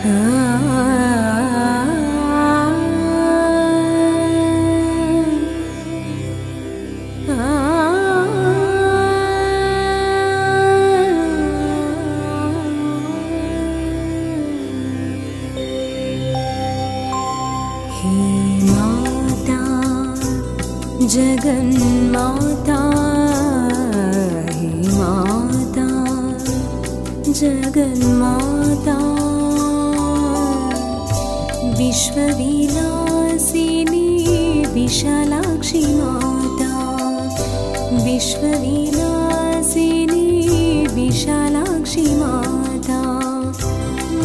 माता जगन्माता हे माता जगन्माता। विश्वविलासिनी विशालाक्षि माता। विश्वविलासिनी विशालाक्षि माता।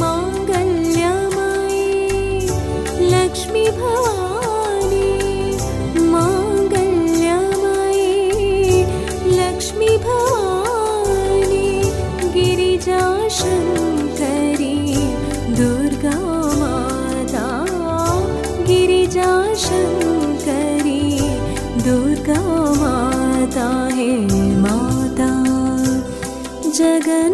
माङ्गल्यमयी लक्ष्मी भवानी माङ्गल्यमयी लक्ष्मी भवानी गिरिजा शङ्करी दुर्गा माता हे माता। जगन्माता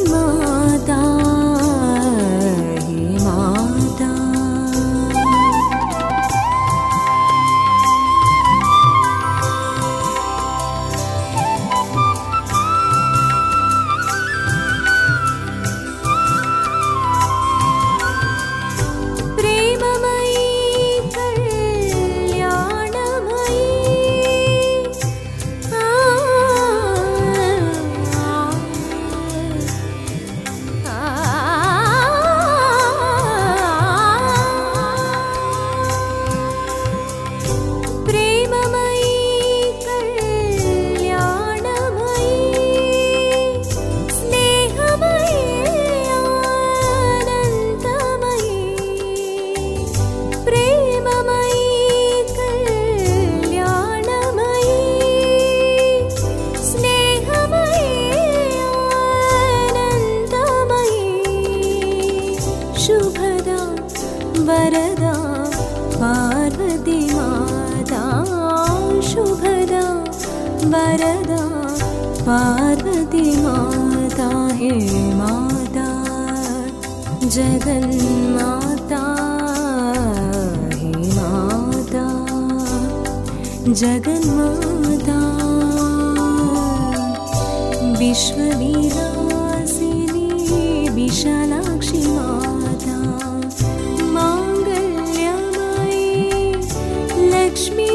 वरदा पार्वती माता शुभदा वरदा पार्वती माता हे माता जगन्माता हे माता जगन्माता विश्वविलासिनी विशालाक्षि